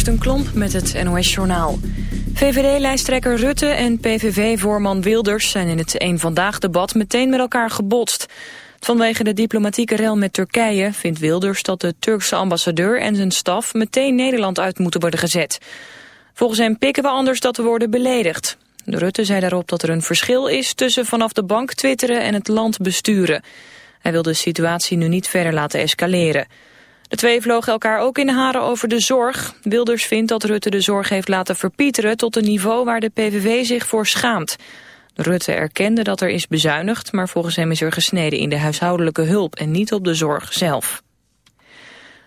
Kirsten Klomp met het NOS-journaal. VVD-lijsttrekker Rutte en PVV-voorman Wilders zijn in het Eén Vandaag-debat meteen met elkaar gebotst. Vanwege de diplomatieke rel met Turkije vindt Wilders dat de Turkse ambassadeur en zijn staf meteen Nederland uit moeten worden gezet. Volgens hem pikken we anders dat we worden beledigd. Rutte zei daarop dat er een verschil is tussen vanaf de bank twitteren en het land besturen. Hij wil de situatie nu niet verder laten escaleren. De twee vlogen elkaar ook in de haren over de zorg. Wilders vindt dat Rutte de zorg heeft laten verpieteren tot een niveau waar de PVV zich voor schaamt. Rutte erkende dat er is bezuinigd, maar volgens hem is er gesneden in de huishoudelijke hulp en niet op de zorg zelf.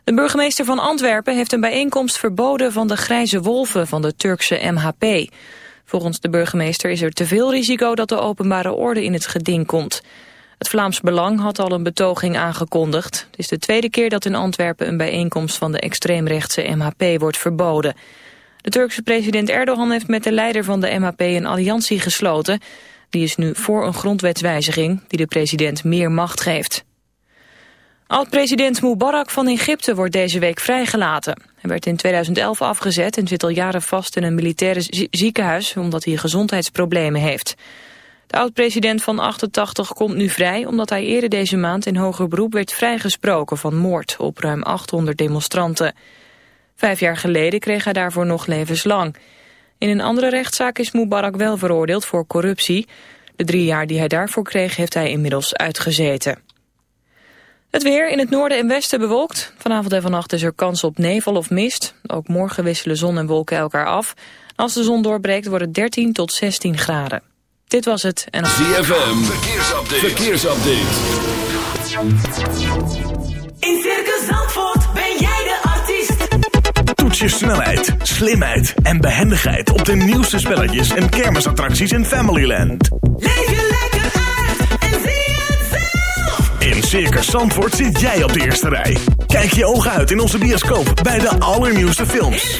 De burgemeester van Antwerpen heeft een bijeenkomst verboden van de grijze wolven van de Turkse MHP. Volgens de burgemeester is er te veel risico dat de openbare orde in het geding komt. Het Vlaams Belang had al een betoging aangekondigd. Het is de tweede keer dat in Antwerpen een bijeenkomst van de extreemrechtse MHP wordt verboden. De Turkse president Erdogan heeft met de leider van de MHP een alliantie gesloten. Die is nu voor een grondwetswijziging die de president meer macht geeft. Oud-president Mubarak van Egypte wordt deze week vrijgelaten. Hij werd in 2011 afgezet en zit al jaren vast in een militaire ziekenhuis omdat hij gezondheidsproblemen heeft. De oud-president van 88 komt nu vrij omdat hij eerder deze maand in hoger beroep werd vrijgesproken van moord op ruim 800 demonstranten. Vijf jaar geleden kreeg hij daarvoor nog levenslang. In een andere rechtszaak is Mubarak wel veroordeeld voor corruptie. De drie jaar die hij daarvoor kreeg heeft hij inmiddels uitgezeten. Het weer in het noorden en westen bewolkt. Vanavond en vannacht is er kans op nevel of mist. Ook morgen wisselen zon en wolken elkaar af. Als de zon doorbreekt wordt het 13 tot 16 graden. Dit was het. En... ZFM, verkeersupdate. verkeersupdate. In Circus Zandvoort ben jij de artiest. Toets je snelheid, slimheid en behendigheid op de nieuwste spelletjes en kermisattracties in Familyland. Leef je lekker uit en zie het zelf. In Circus Zandvoort zit jij op de eerste rij. Kijk je ogen uit in onze bioscoop bij de allernieuwste films.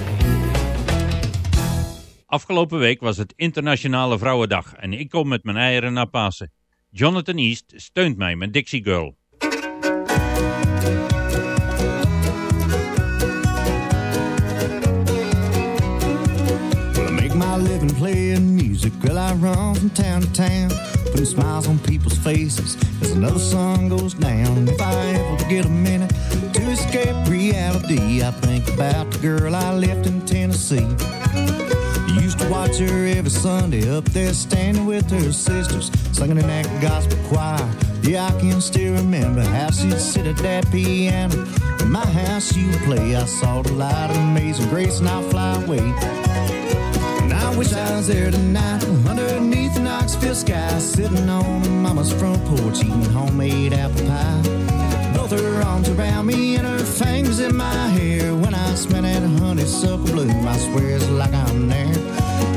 Afgelopen week was het Internationale Vrouwendag en ik kom met mijn eieren naar Pasen. Jonathan East steunt mij met Dixie Girl. My living playing music. Girl, I run from town to town, putting smiles on people's faces as another song goes down. If I ever get a minute to escape reality, I think about the girl I left in Tennessee. Used to watch her every Sunday up there standing with her sisters, singing in that gospel choir. Yeah, I can still remember how she'd sit at that piano. In my house, she would play. I saw the light of amazing grace, and I'll fly away. And I wish I was there tonight, underneath the Knoxville sky, sitting on mama's front porch, eating homemade apple pie. Both her arms around me and her fingers in my hair. When I smell that honeysuckle bloom, I swear it's like I'm there.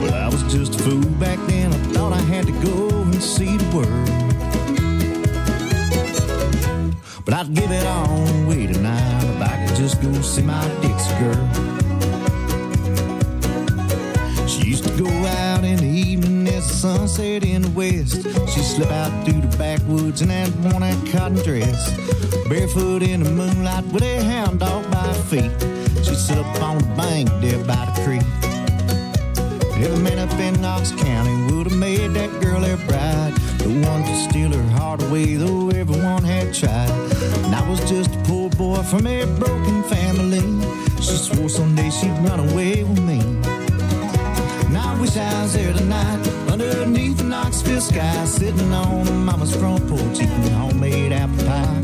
Well, I was just a fool back then. I thought I had to go and see the world. But I'd give it all away tonight if I could just go see my Dixie girl. She used to go out in the evening as the sunset in the west. She slipped out through the backwoods in that worn out cotton dress. Barefoot in the moonlight with a hound dog by her feet. She sit up on the bank there by the creek. Every man up in Knox County would have made that girl their bride. The one to steal her heart away, though everyone had tried. And I was just a poor boy from a broken family. She swore someday she'd run away with me. And I wish I was there tonight, underneath the Knoxville sky, sitting on mama's front porch, eating homemade apple pie.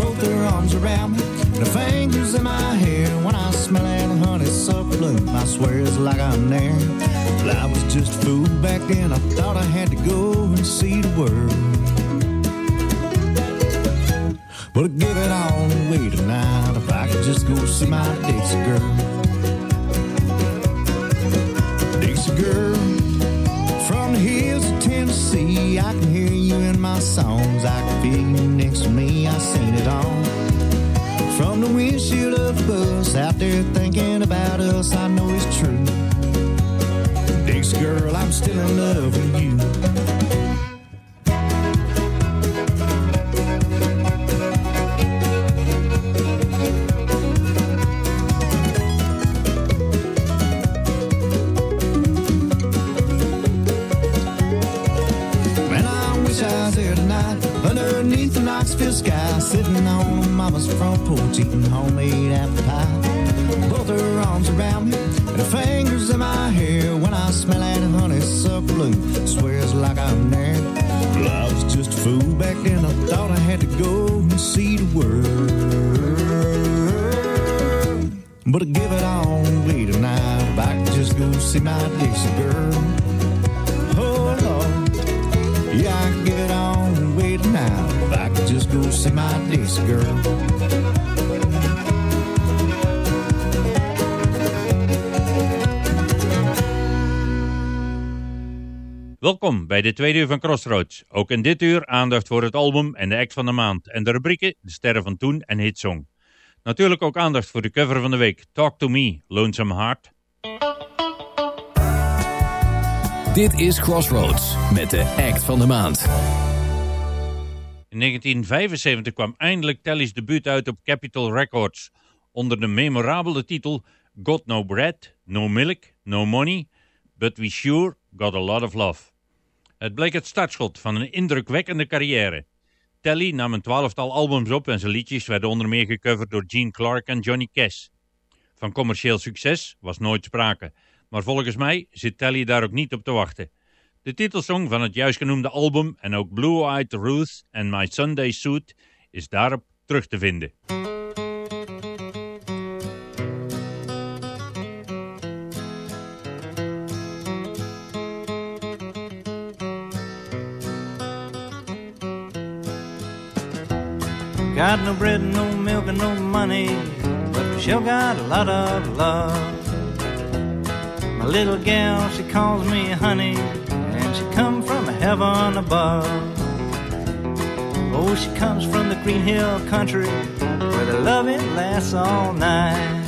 Both her arms around me, and fingers in my hair. When I smell that honeysuckle bloom, I swear it's like I'm there. Well, I was just a fool back then. I thought I had to go and see the world. But I'd give it all away tonight if I could just go see my Dixie girl. Dixie girl, hills of Tennessee, I can hear you in my songs. I can feel you next to me. I seen it all. From the windshield of a bus out there thinking about us, I know it's true. Dixie girl, I'm still in love with you. Mama's front porch, eating homemade apple pie. Welkom bij de tweede uur van Crossroads. Ook in dit uur aandacht voor het album en de act van de maand. En de rubrieken De Sterren van Toen en Hitsong. Natuurlijk ook aandacht voor de cover van de week. Talk to Me, Lonesome Heart. Dit is Crossroads met de act van de maand. In 1975 kwam eindelijk Telly's debuut uit op Capitol Records. Onder de memorabele titel Got No Bread, No Milk, No Money, But We Sure Got A Lot of Love. Het bleek het startschot van een indrukwekkende carrière. Telly nam een twaalftal albums op en zijn liedjes werden onder meer gecoverd door Gene Clark en Johnny Cash. Van commercieel succes was nooit sprake, maar volgens mij zit Telly daar ook niet op te wachten. De titelsong van het juist genoemde album en ook Blue Eyed Ruth en My Sunday Suit is daarop terug te vinden. Got no bread, no milk, and no money, but we sure got a lot of love. My little gal, she calls me honey, and she come from heaven above. Oh, she comes from the Green Hill country, where the loving lasts all night.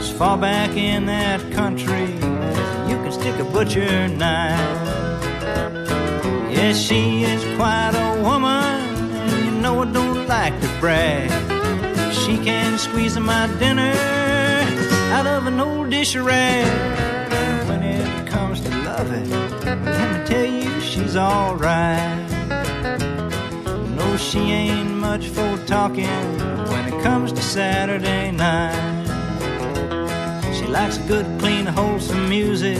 As far back in that country you can stick a butcher knife. Yes, she is quite a woman, know I don't like to brag. She can squeeze my dinner out of an old dish rag. When it comes to loving, let me tell you, she's alright. No, she ain't much for talking when it comes to Saturday night. She likes good, clean, wholesome music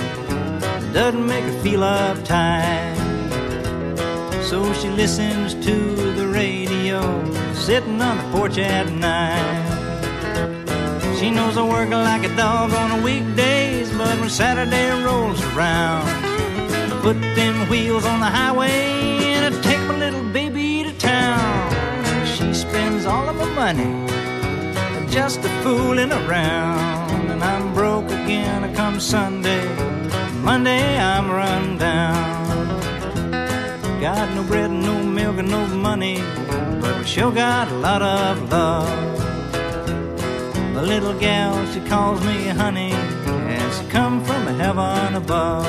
that doesn't make her feel uptight. So she listens to the radio, sitting on the porch at night. She knows I work like a dog on the weekdays, but when Saturday rolls around, I put them wheels on the highway and I take my little baby to town. She spends all of her money just a fooling around, and I'm broke again I come Sunday. Monday I'm run down. Got no bread, no milk, and no money, we sure got a lot of love. The little gal, she calls me honey, and she come from heaven above.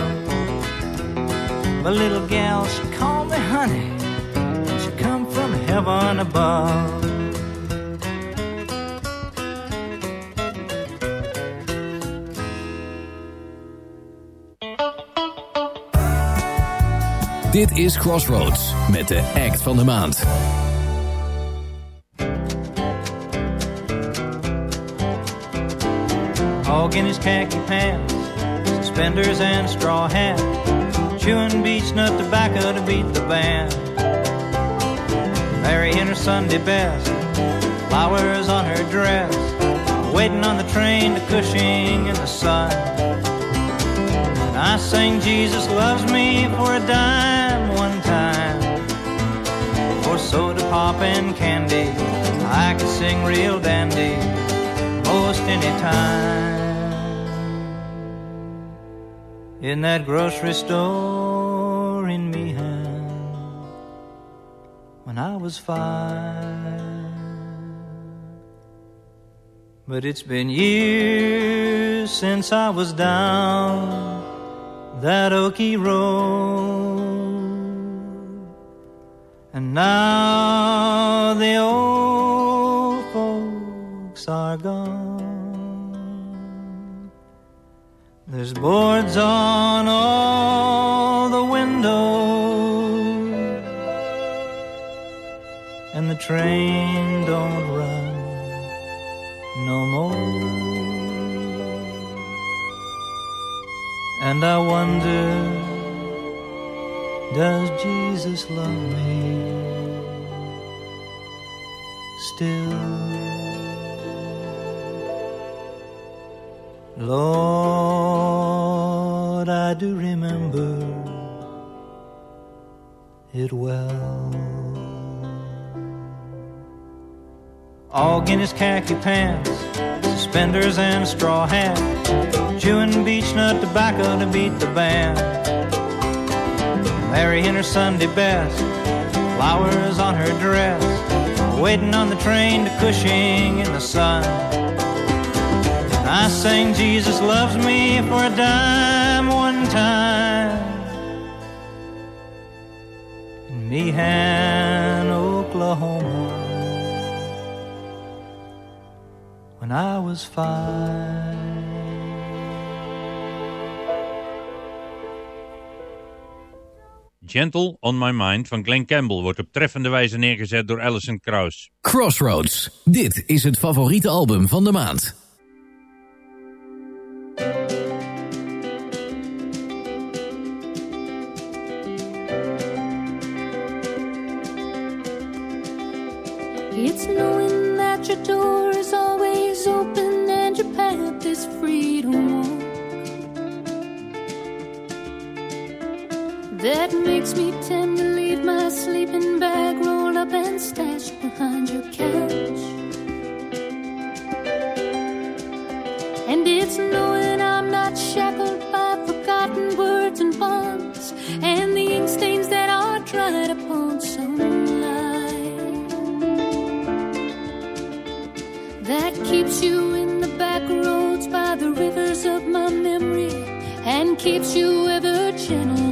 The little gal, she called me honey. and She come from heaven above. Dit is Crossroads met de act van de maand. Hog in his khaki pants, suspenders and straw hat, chewing beech nut tobacco to beat the band. Mary in her Sunday best, flowers on her dress, waiting on the train to Cushing in the sun. And I sang Jesus loves me for a dime one time. For soda pop and candy, I could sing real dandy most any time. In that grocery store in Mehan, when I was five. But it's been years since I was down that oaky road. And now the old There's boards on all the windows, and the train don't run no more. And I wonder, does Jesus love me still? Lord, I do remember it well. All in his khaki pants, suspenders and a straw hat, chewing beech nut tobacco to beat the band. Mary in her Sunday best, flowers on her dress, waiting on the train to Cushing in the sun. I sang Jesus loves me for a dime one time. In Meehan, Oklahoma. when I was five. Gentle on My Mind van Glenn Campbell wordt op treffende wijze neergezet door Alison Krauss. Crossroads. Dit is het favoriete album van de maand. It's knowing that your door is always open and your path is free to walk. That makes me tend to leave my sleeping bag rolled up and stashed behind your couch. Keeps you ever gentle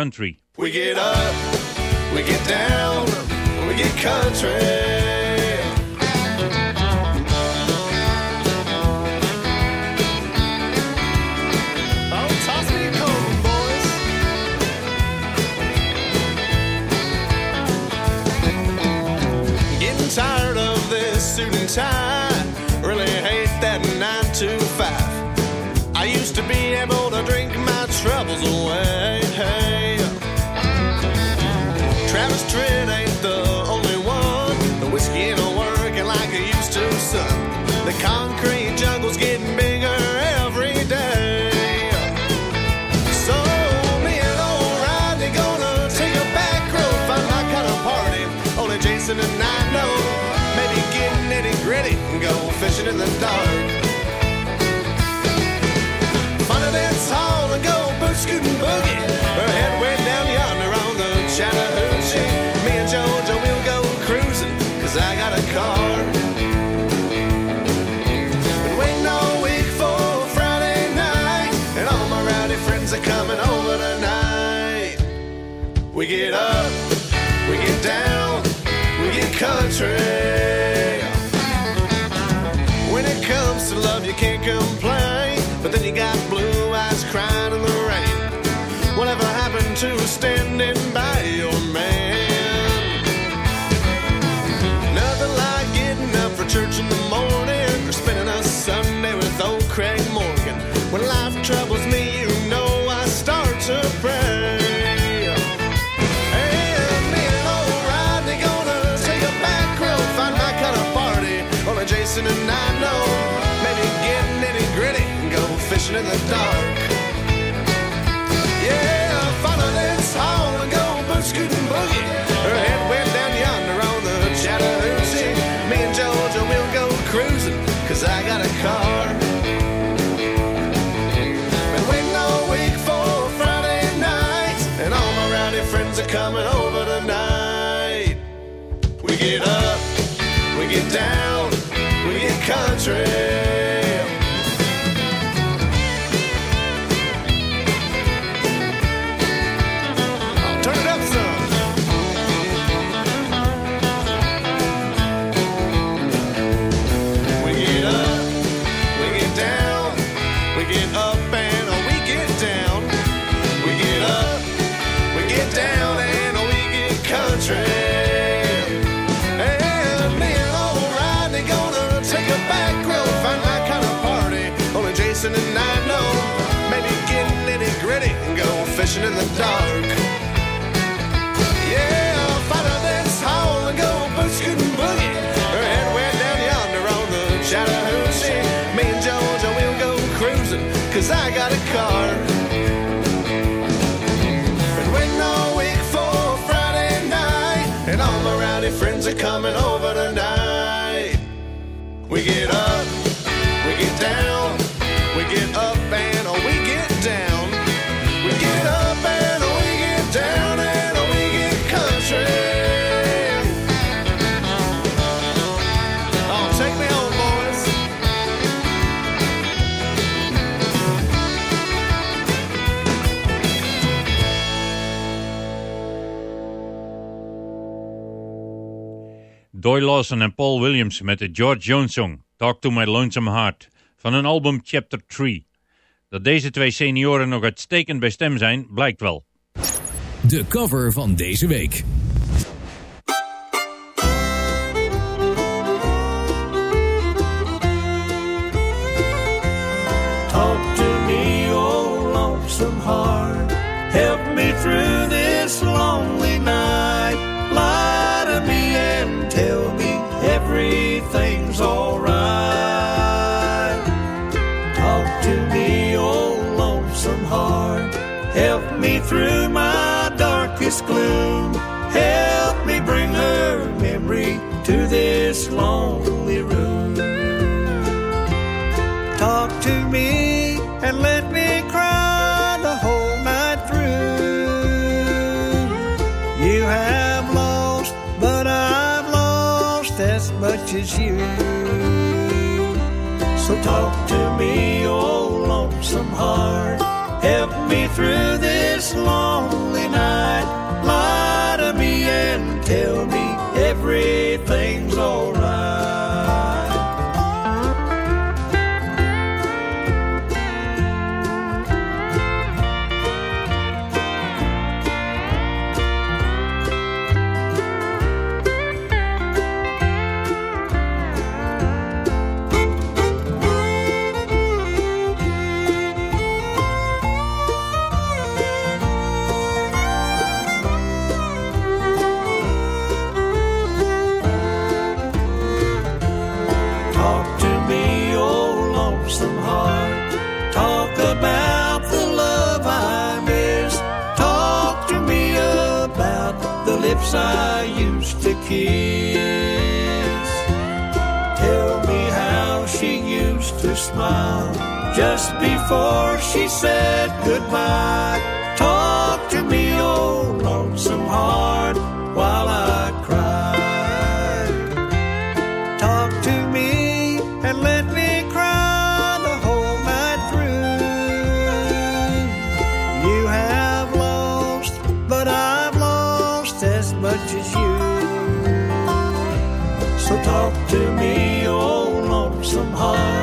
country. We get up, we get down, we get country. Oh, tired of this suit and tie. Really hate that nine to five. I used to be able to drink my troubles away. betray. When it comes to love, you can't complain, but then you got blue eyes crying in the rain. Whatever happened to standing by your man? And I know. Maybe get any gritty and go fishing in the dark. Yeah, follow this that and go boot scooting boogie. Her head went down yonder on the Chattahoochee. Me and Georgia, we'll go cruising, cause I got a car. Been waiting all week for Friday night, and all my rowdy friends are coming over tonight. We get up, we get down country. the dark. Doy Lawson en Paul Williams met de George Jones song Talk to My Lonesome Heart van hun album Chapter 3. Dat deze twee senioren nog uitstekend bij stem zijn, blijkt wel. De cover van deze week. Through my darkest gloom. Help me bring her memory to this lonely room. Talk to me and let me cry the whole night through. You have lost, but I've lost as much as you. So talk to me, oh lonesome heart. Help me through this lonely night. Lie to me and tell just before she said goodbye. Talk to me, oh lonesome heart, while I cry. Talk to me and let me cry the whole night through. You have lost, but I've lost as much as you. So talk to me, oh lonesome heart.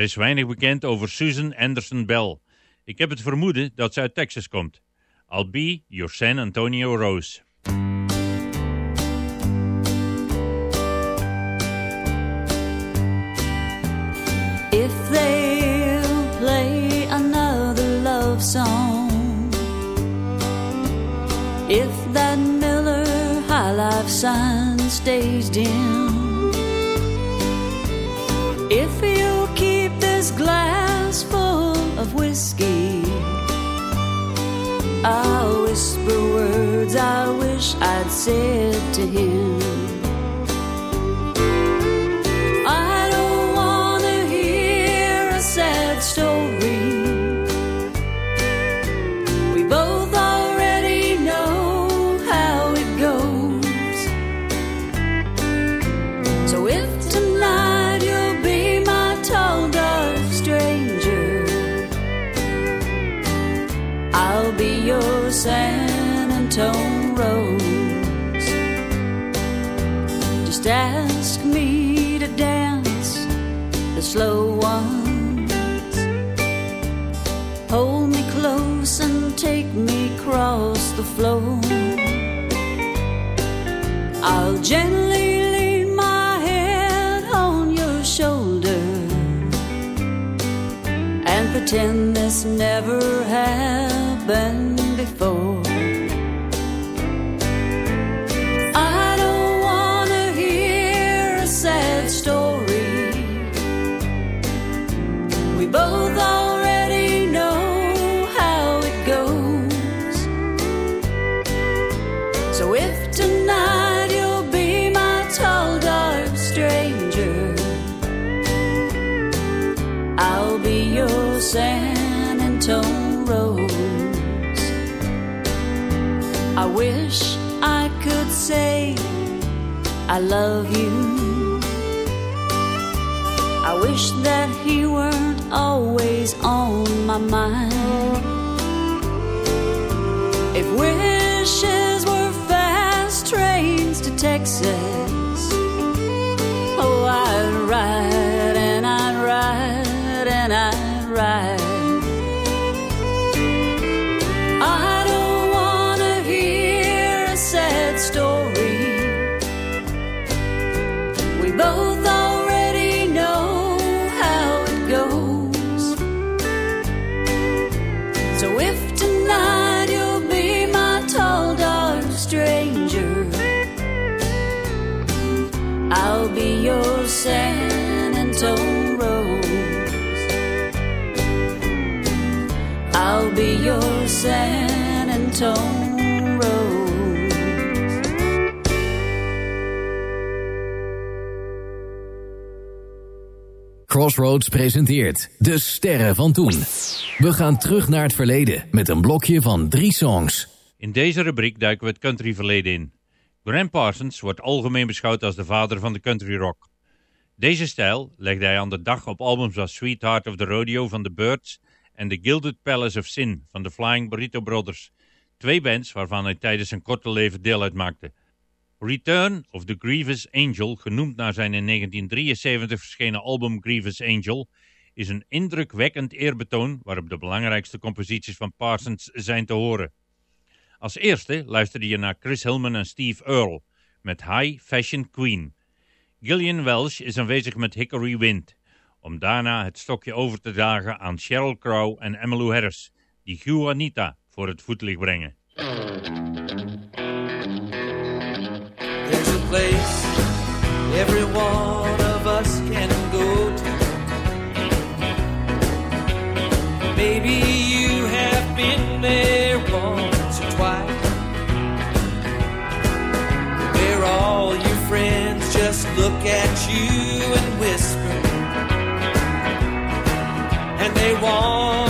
Er is weinig bekend over Susan Anderson Bell. Ik heb het vermoeden dat ze uit Texas komt. I'll be your San Antonio Rose. If they'll play another love song, if that Miller High Life sign stays dim, I'll whisper words I wish I'd said to him. Ask me to dance the slow ones. Hold me close and take me across the floor. I'll gently lean my head on your shoulder and pretend this never happened I love you. I wish that he weren't always on my mind. Crossroads presenteert De Sterren van Toen. We gaan terug naar het verleden met een blokje van drie songs. In deze rubriek duiken we het countryverleden in. Graham Parsons wordt algemeen beschouwd als de vader van de country rock. Deze stijl legde hij aan de dag op albums als Sweetheart of the Rodeo van The Birds en The Gilded Palace of Sin van de Flying Burrito Brothers. Twee bands waarvan hij tijdens zijn korte leven deel uitmaakte. Return of the Grievous Angel, genoemd naar zijn in 1973 verschenen album Grievous Angel, is een indrukwekkend eerbetoon waarop de belangrijkste composities van Parsons zijn te horen. Als eerste luisterde je naar Chris Hillman en Steve Earle met High Fashion Queen. Gillian Welsh is aanwezig met Hickory Wind, om daarna het stokje over te dragen aan Sheryl Crow en Emmylou Harris, die Juanita voor het voetlicht brengen. Every one of us can go to. Maybe you have been there once or twice. Where all your friends just look at you and whisper. And they want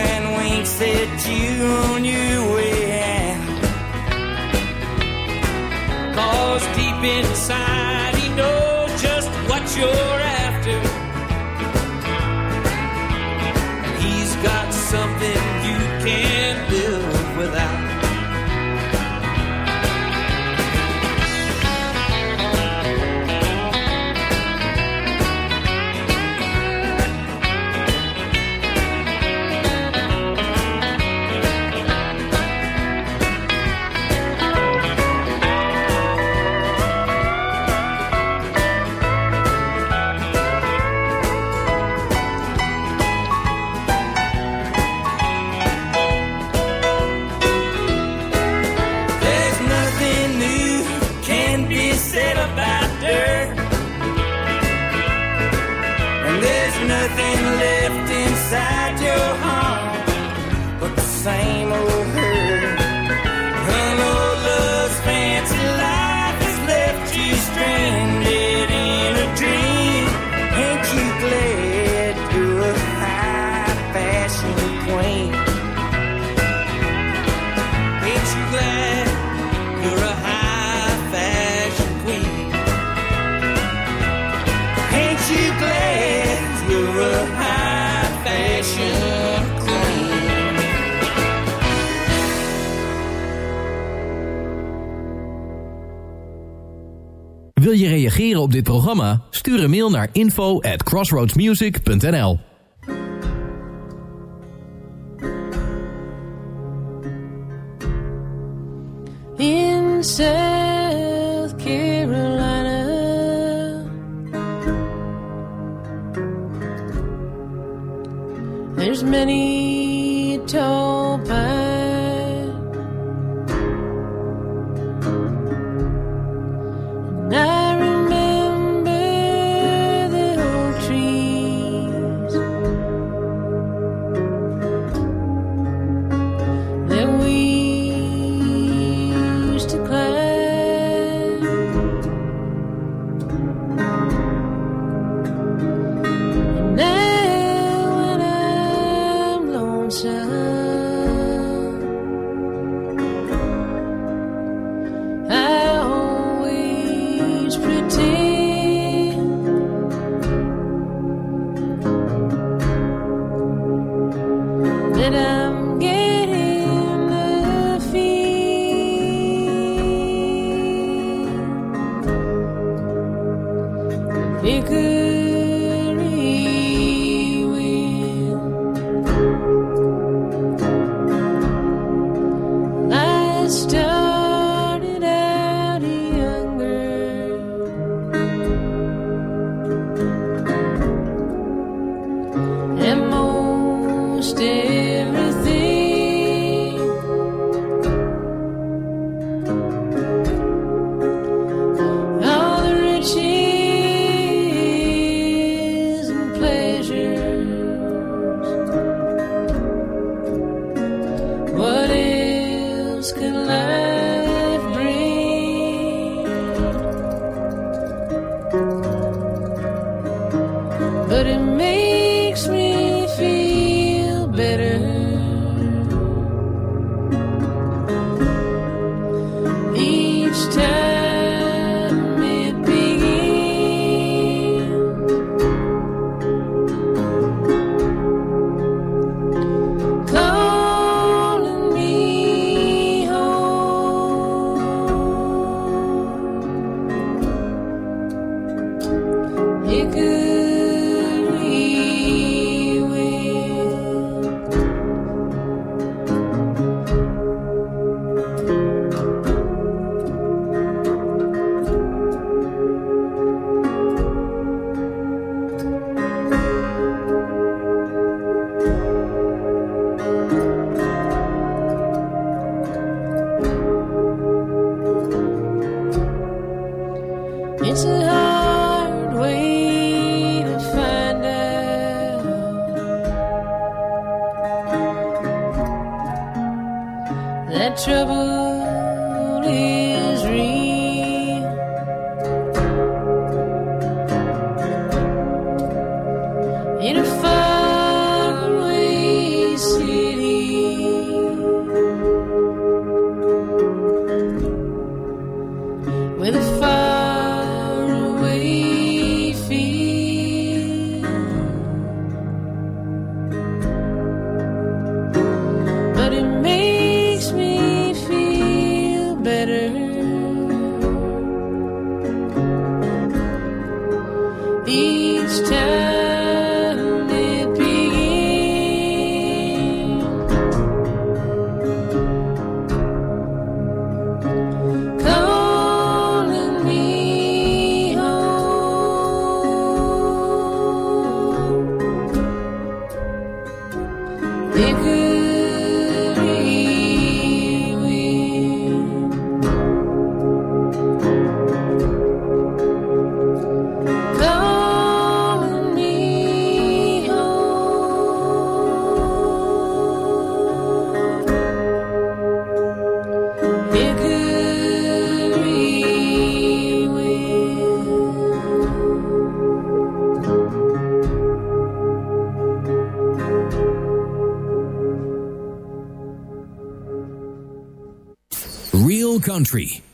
at you on your way. Cause deep inside he knows just what you're Wil je reageren op dit programma? Stuur een mail naar info at crossroadsmusic.nl. There's many Country.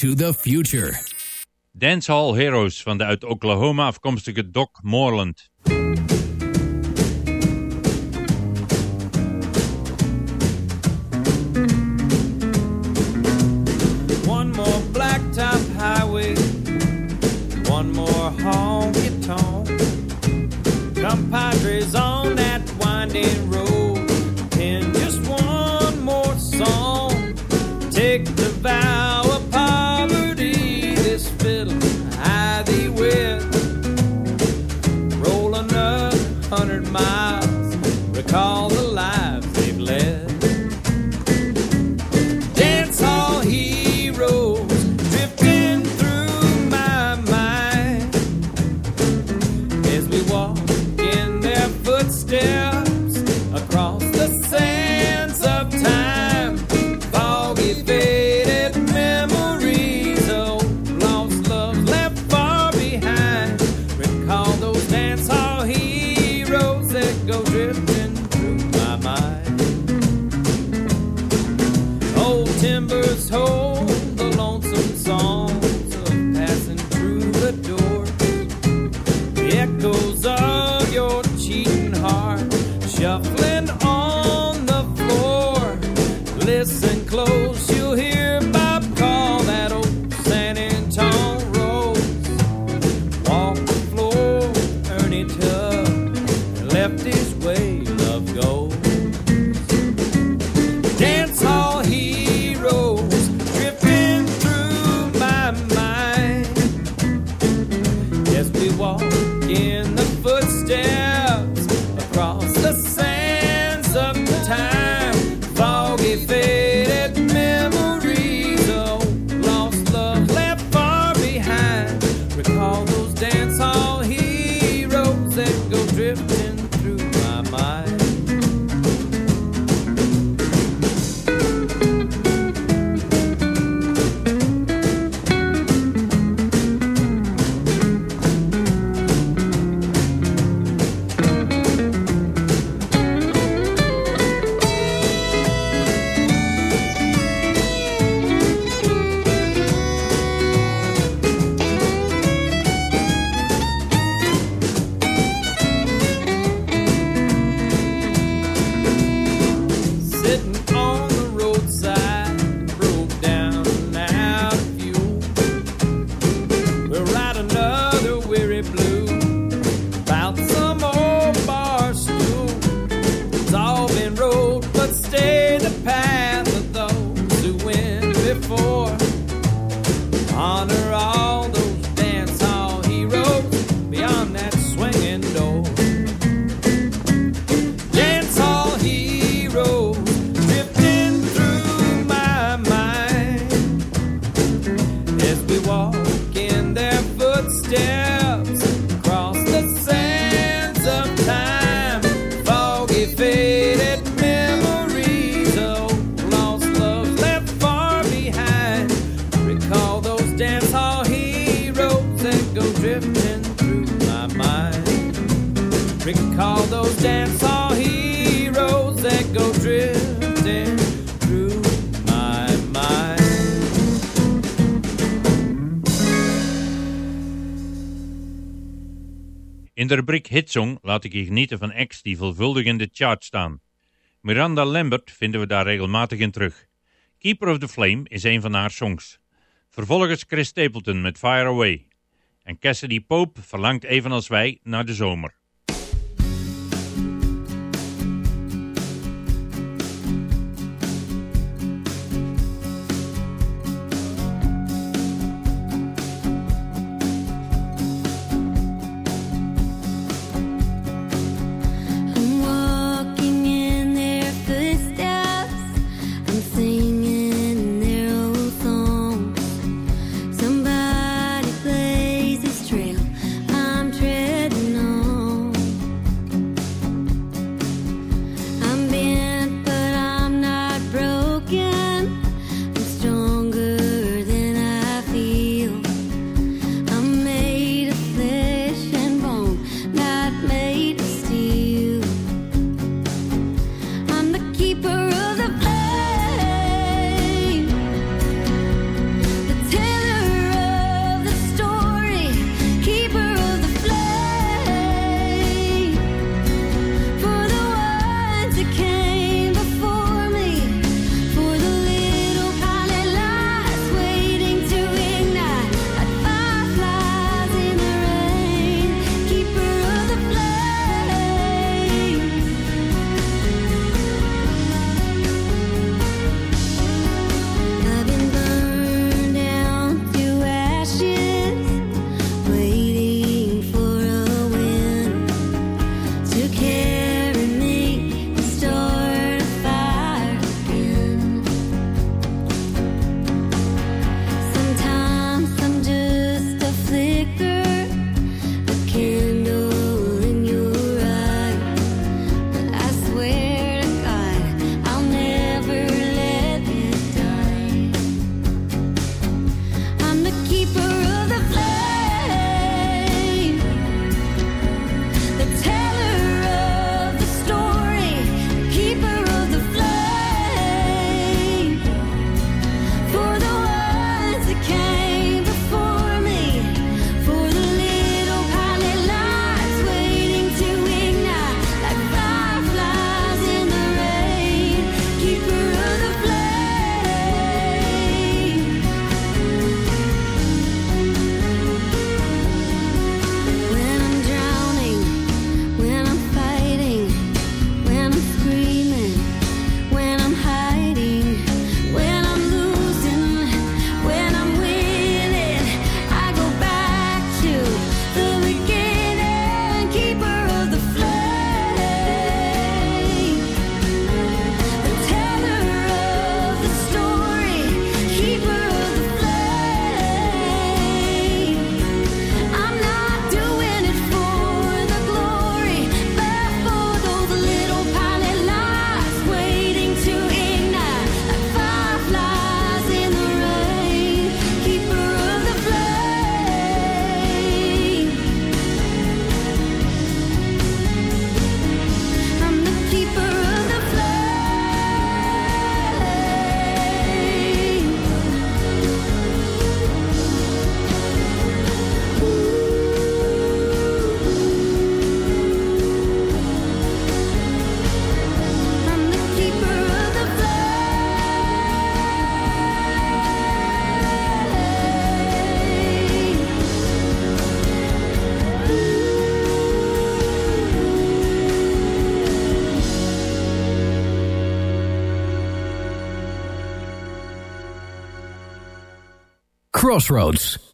to the future. Dancehall Heroes van de uit Oklahoma afkomstige Doc Moreland. One more blacktop highway, one more honky tonk. Compadres on that winding In de rubriek Hitsong laat ik je genieten van acts die volvuldig in de chart staan. Miranda Lambert vinden we daar regelmatig in terug. Keeper of the Flame is een van haar songs. Vervolgens Chris Stapleton met Fire Away. En Cassidy Pope verlangt evenals wij naar de zomer. Crossroads.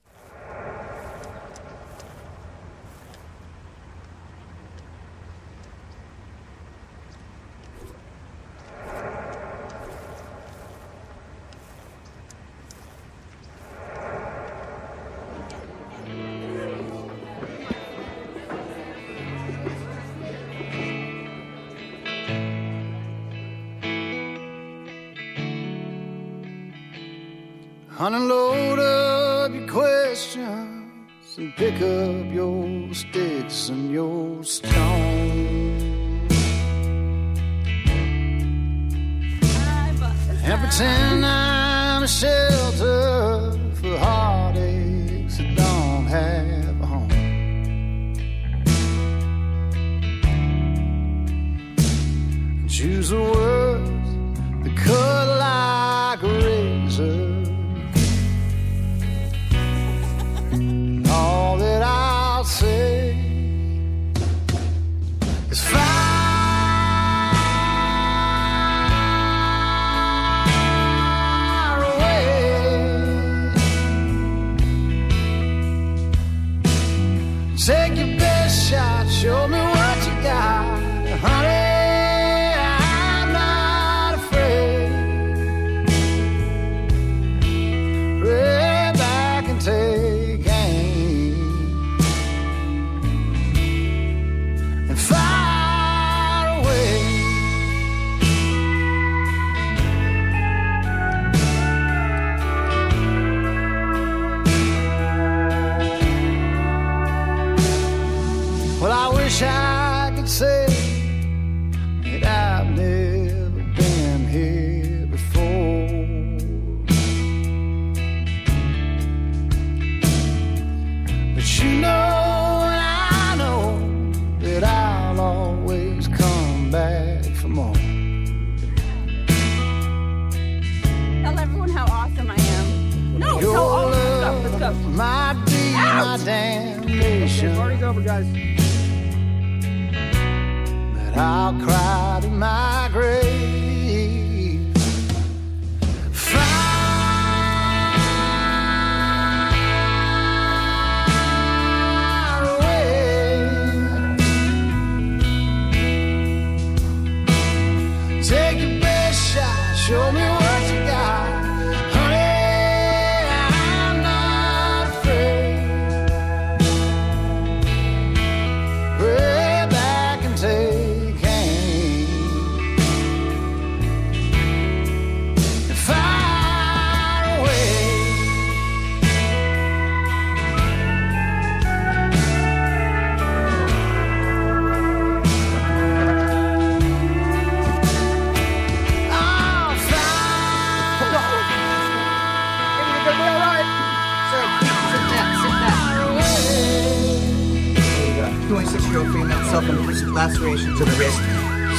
hypertrophy and suffering first laceration to the wrist.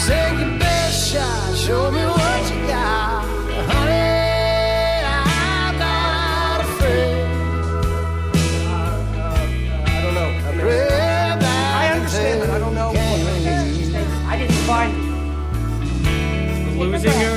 Take your best shot, show me what you got, honey. I'm not afraid. I don't know. I, mean, I understand, but I don't know. I didn't find you. Losing your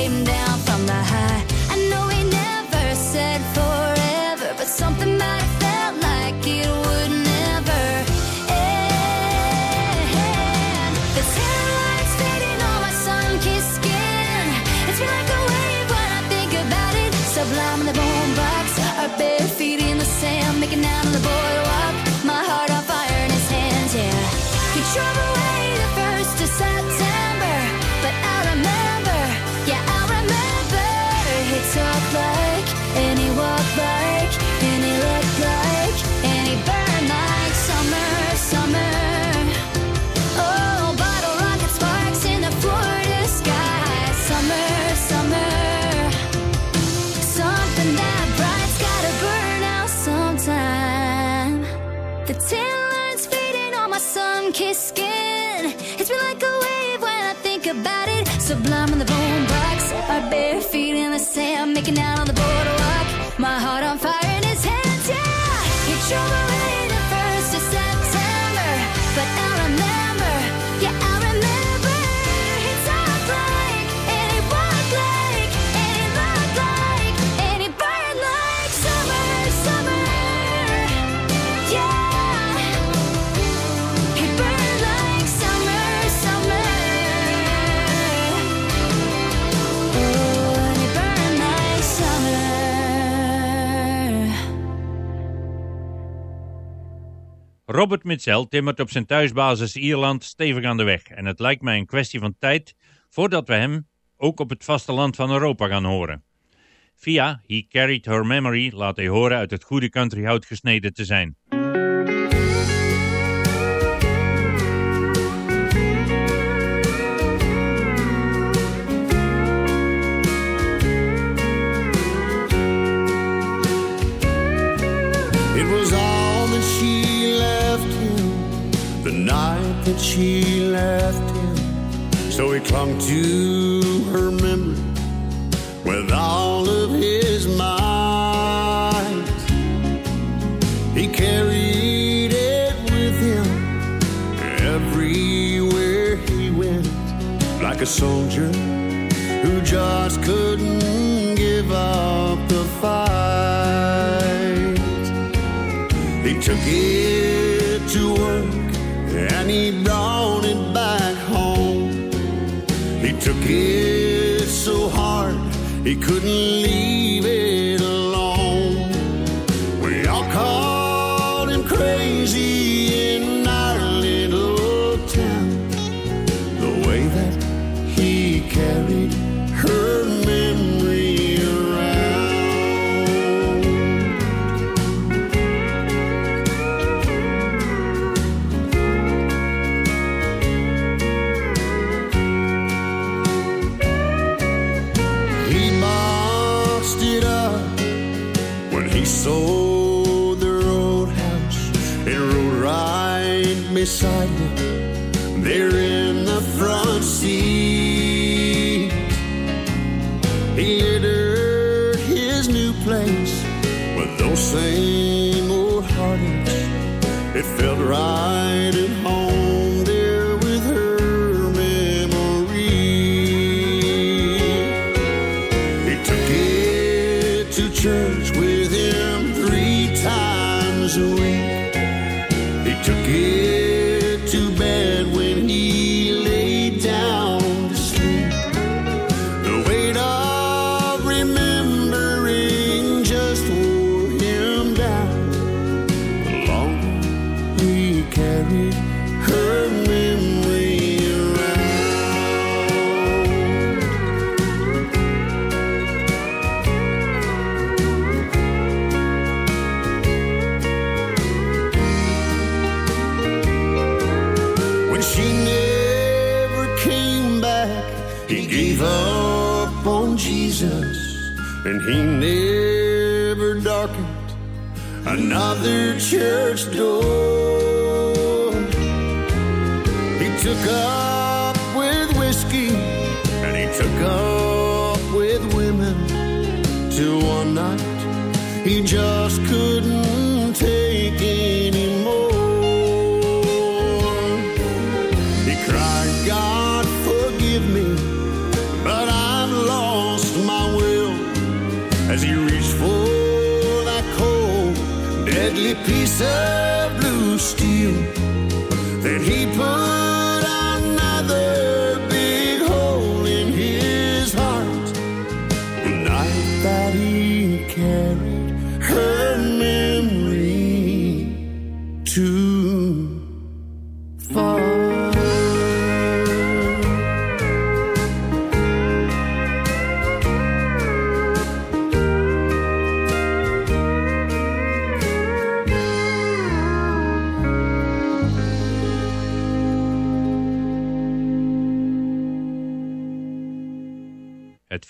came down. Robert Mitchell timmert op zijn thuisbasis Ierland stevig aan de weg en het lijkt mij een kwestie van tijd voordat we hem ook op het vasteland van Europa gaan horen. Via He Carried Her Memory laat hij horen uit het goede countryhout gesneden te zijn. that she left him. So he clung to her memory with all of his might. He carried it with him everywhere he went, like a soldier who just couldn't give up the fight. He took it he brought it back home. He took it so hard he couldn't leave it. as he reached for that cold, deadly piece of blue steel that he put.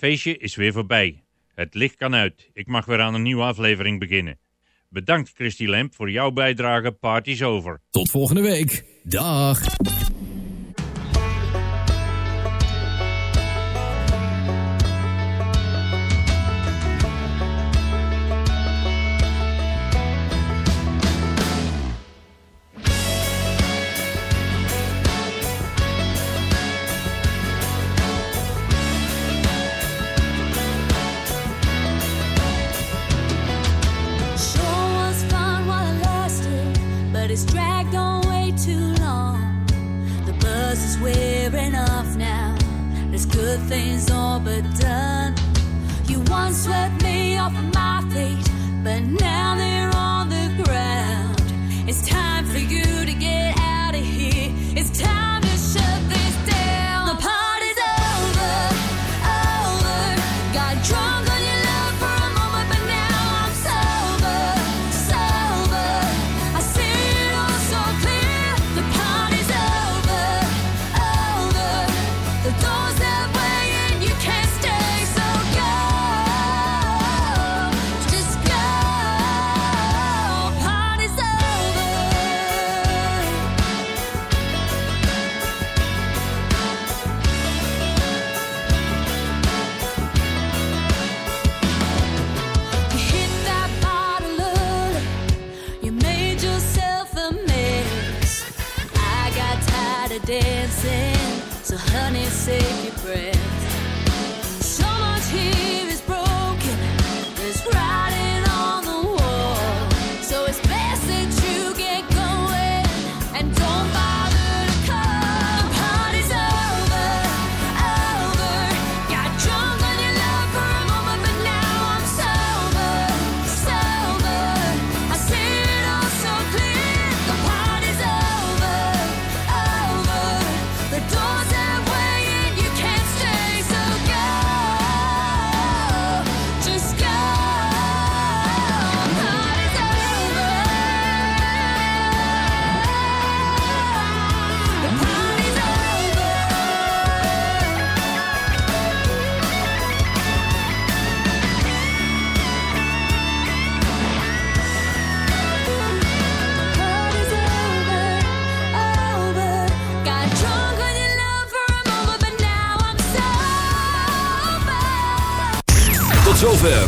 feestje is weer voorbij. Het licht kan uit. Ik mag weer aan een nieuwe aflevering beginnen. Bedankt Christy Lemp voor jouw bijdrage Party's Over. Tot volgende week. Dag. good things all but done. You once swept me off my feet, but now they're on the ground. It's time for you to get out.